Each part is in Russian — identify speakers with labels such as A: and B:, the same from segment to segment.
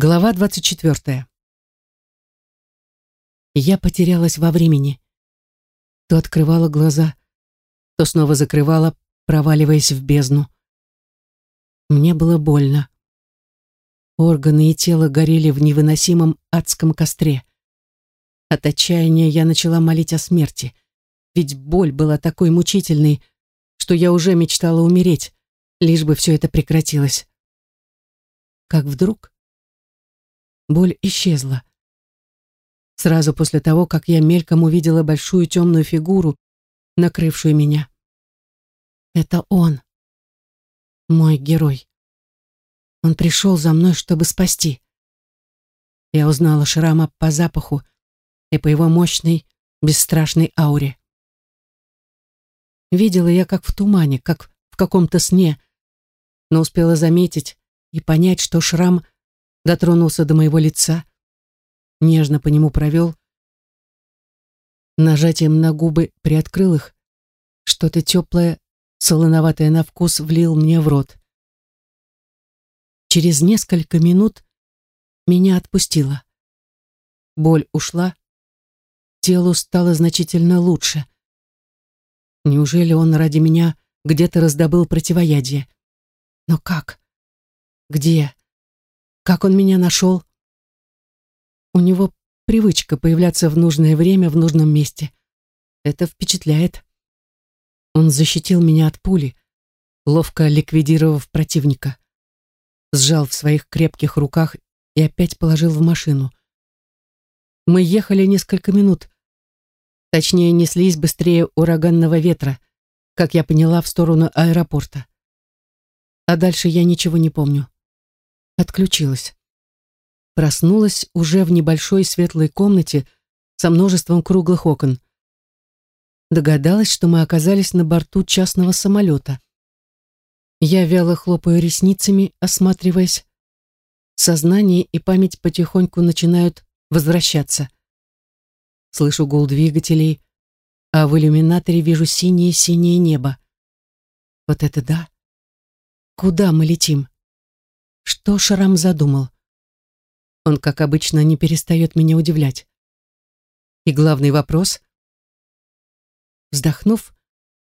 A: Глава 24. Я потерялась во времени. То открывала глаза, то снова закрывала, проваливаясь в бездну. Мне было больно. Органы и тело горели в невыносимом адском костре. От отчаяния я начала молить о смерти, ведь боль была такой мучительной, что я уже мечтала умереть, лишь бы все это прекратилось. Как вдруг Боль исчезла. Сразу после того, как я мельком увидела большую темную фигуру, накрывшую меня. Это он. Мой герой. Он пришел за мной, чтобы спасти. Я узнала Шрама по запаху и по его мощной, бесстрашной ауре. Видела я как в тумане, как в каком-то сне, но успела заметить и понять, что Шрам — дотронулся до моего лица, нежно по нему провел, нажатием на губы приоткрыл их, что-то теплое, солоноватое на вкус влил мне в рот. Через несколько минут меня отпустило. Боль ушла, телу стало значительно лучше. Неужели он ради меня где-то раздобыл противоядие? Но как? Где? Как он меня нашел? У него привычка появляться в нужное время в нужном месте. Это впечатляет. Он защитил меня от пули, ловко ликвидировав противника. Сжал в своих крепких руках и опять положил в машину. Мы ехали несколько минут. Точнее, неслись быстрее ураганного ветра, как я поняла, в сторону аэропорта. А дальше я ничего не помню отключилась. Проснулась уже в небольшой светлой комнате со множеством круглых окон. Догадалась, что мы оказались на борту частного самолета. Я вяло хлопаю ресницами, осматриваясь. Сознание и память потихоньку начинают возвращаться. Слышу гул двигателей, а в иллюминаторе вижу синее-синее небо. Вот это да! Куда мы летим? Что Шрам задумал? Он, как обычно, не перестает меня удивлять. И главный вопрос. Вздохнув,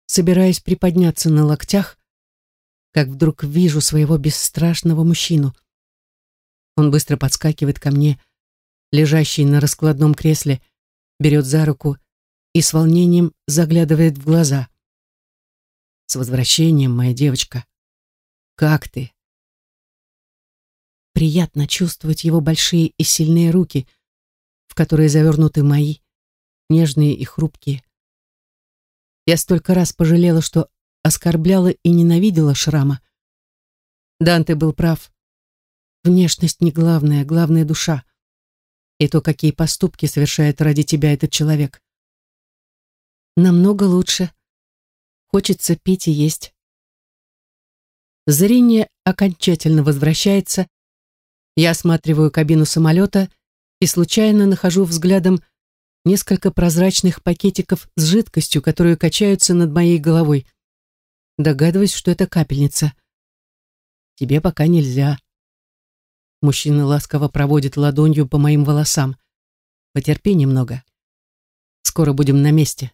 A: собираясь приподняться на локтях, как вдруг вижу своего бесстрашного мужчину. Он быстро подскакивает ко мне, лежащий на раскладном кресле, берет за руку и с волнением заглядывает в глаза. «С возвращением, моя девочка! Как ты?» Приятно чувствовать его большие и сильные руки, в которые завернуты мои, нежные и хрупкие. Я столько раз пожалела, что оскорбляла и ненавидела шрама. Данте был прав. Внешность не главное, главная душа. И то, какие поступки совершает ради тебя этот человек. Намного лучше. Хочется пить и есть. Зрение окончательно возвращается, я осматриваю кабину самолета и случайно нахожу взглядом несколько прозрачных пакетиков с жидкостью, которые качаются над моей головой. Догадываюсь, что это капельница. Тебе пока нельзя. Мужчина ласково проводит ладонью по моим волосам. Потерпи немного. Скоро будем на месте.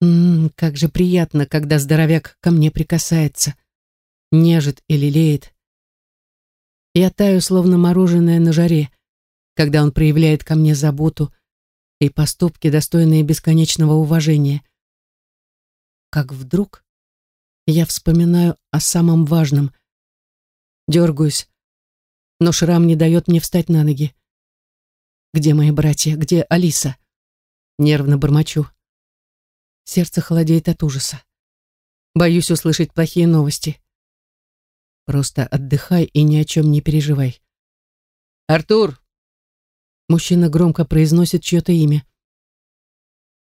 A: Ммм, как же приятно, когда здоровяк ко мне прикасается, нежит и лелеет. Я таю, словно мороженое на жаре, когда он проявляет ко мне заботу и поступки, достойные бесконечного уважения. Как вдруг я вспоминаю о самом важном. Дергаюсь, но шрам не дает мне встать на ноги. Где мои братья? Где Алиса? Нервно бормочу. Сердце холодеет от ужаса. Боюсь услышать плохие новости. Просто отдыхай и ни о чем не переживай. «Артур!» Мужчина громко произносит чье-то имя.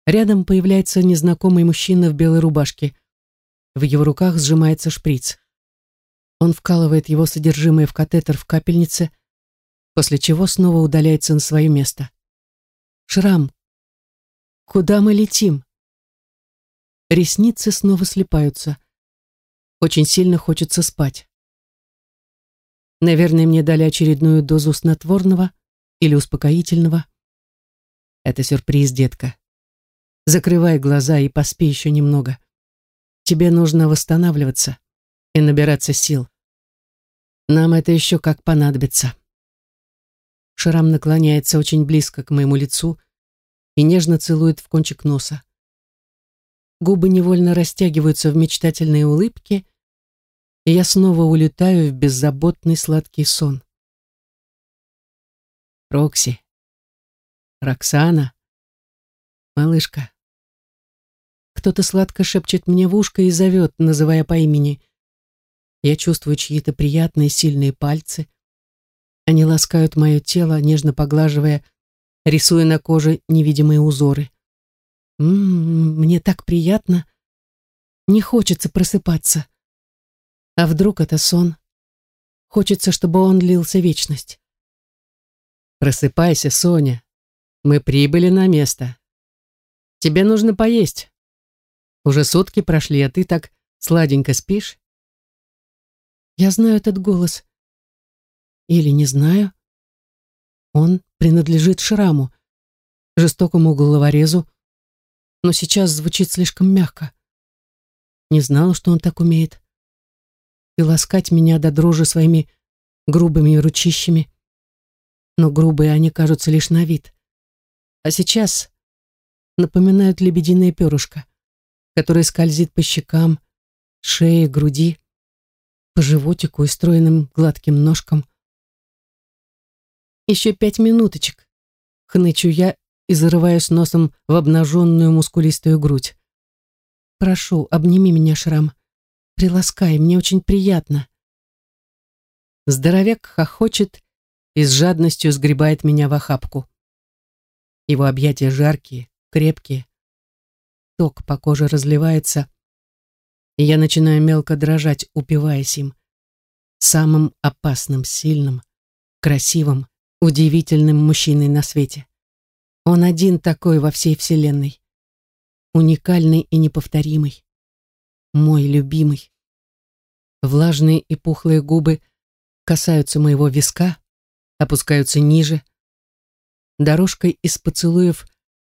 A: Рядом появляется незнакомый мужчина в белой рубашке. В его руках сжимается шприц. Он вкалывает его содержимое в катетер в капельнице, после чего снова удаляется на свое место. «Шрам! Куда мы летим?» Ресницы снова слипаются. Очень сильно хочется спать. Наверное, мне дали очередную дозу снотворного или успокоительного. Это сюрприз, детка. Закрывай глаза и поспи еще немного. Тебе нужно восстанавливаться и набираться сил. Нам это еще как понадобится. Шрам наклоняется очень близко к моему лицу и нежно целует в кончик носа. Губы невольно растягиваются в мечтательной улыбке, и я снова улетаю в беззаботный сладкий сон. Рокси. Роксана. Малышка. Кто-то сладко шепчет мне в ушко и зовет, называя по имени. Я чувствую чьи-то приятные сильные пальцы. Они ласкают мое тело, нежно поглаживая, рисуя на коже невидимые узоры. М -м -м, мне так приятно. Не хочется просыпаться. А вдруг это сон? Хочется, чтобы он длился вечность. Просыпайся, Соня. Мы прибыли на место. Тебе нужно поесть. Уже сутки прошли, а ты так сладенько спишь. Я знаю этот голос. Или не знаю. Он принадлежит Шраму, жестокому головорезу, но сейчас звучит слишком мягко. Не знала, что он так умеет и ласкать меня до дрожи своими грубыми ручищами. Но грубые они кажутся лишь на вид. А сейчас напоминают лебединое перышко, которое скользит по щекам, шее, груди, по животику и стройным гладким ножкам. Еще пять минуточек, хнычу я и зарываюсь носом в обнаженную мускулистую грудь. Прошу, обними меня, Шрам. Приласкай, мне очень приятно. Здоровяк хохочет и с жадностью сгребает меня в охапку. Его объятия жаркие, крепкие. Ток по коже разливается, и я начинаю мелко дрожать, упиваясь им. Самым опасным, сильным, красивым, удивительным мужчиной на свете. Он один такой во всей вселенной. Уникальный и неповторимый мой любимый. Влажные и пухлые губы касаются моего виска, опускаются ниже. Дорожкой из поцелуев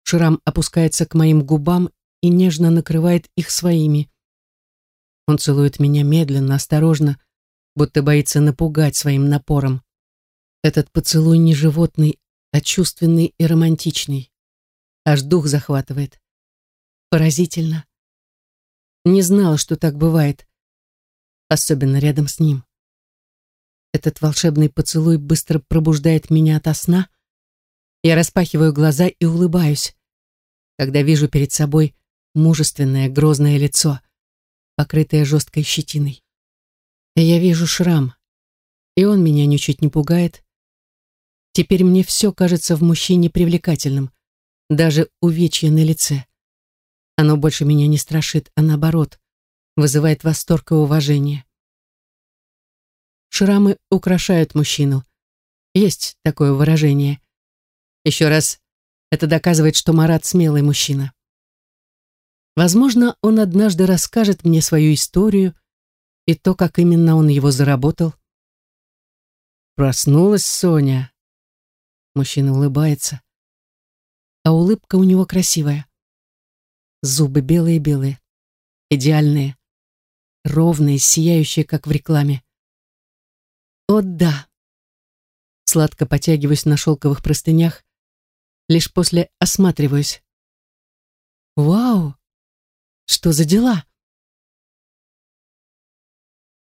A: шрам опускается к моим губам и нежно накрывает их своими. Он целует меня медленно, осторожно, будто боится напугать своим напором. Этот поцелуй не животный, а чувственный и романтичный. Аж дух захватывает. Поразительно. Не знала, что так бывает. Особенно рядом с ним. Этот волшебный поцелуй быстро пробуждает меня ото сна. Я распахиваю глаза и улыбаюсь, когда вижу перед собой мужественное, грозное лицо, покрытое жесткой щетиной. И я вижу шрам, и он меня ничуть не пугает. Теперь мне все кажется в мужчине привлекательным, даже увечья на лице. Оно больше меня не страшит, а наоборот, вызывает восторг и уважение. Шрамы украшают мужчину. Есть такое выражение. Еще раз, это доказывает, что Марат смелый мужчина. Возможно, он однажды расскажет мне свою историю и то, как именно он его заработал. Проснулась Соня. Мужчина улыбается. А улыбка у него красивая. Зубы белые-белые, идеальные, ровные, сияющие, как в рекламе. О да! Сладко потягиваюсь на шелковых простынях, лишь после осматриваюсь. Вау! Что за дела?